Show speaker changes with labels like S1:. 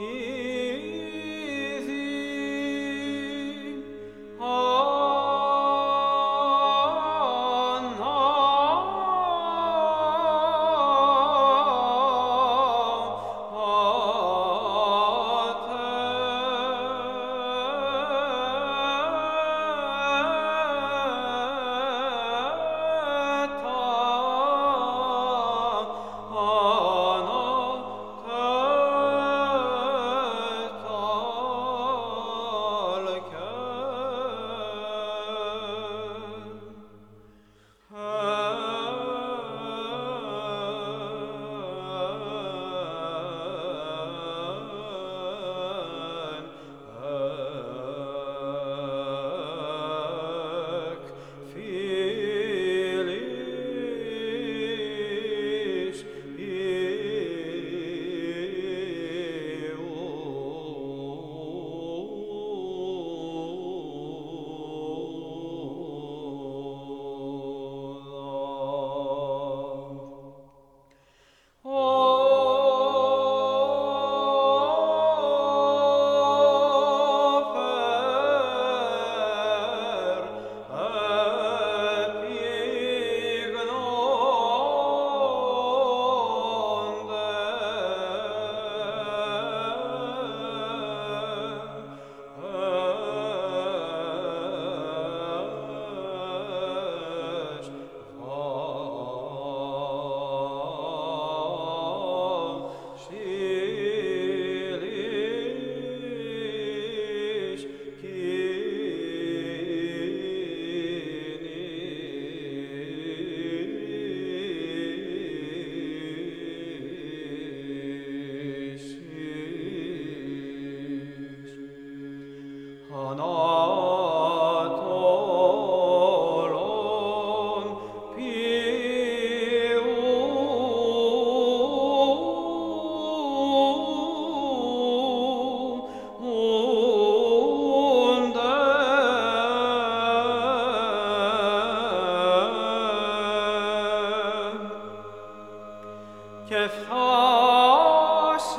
S1: in chasse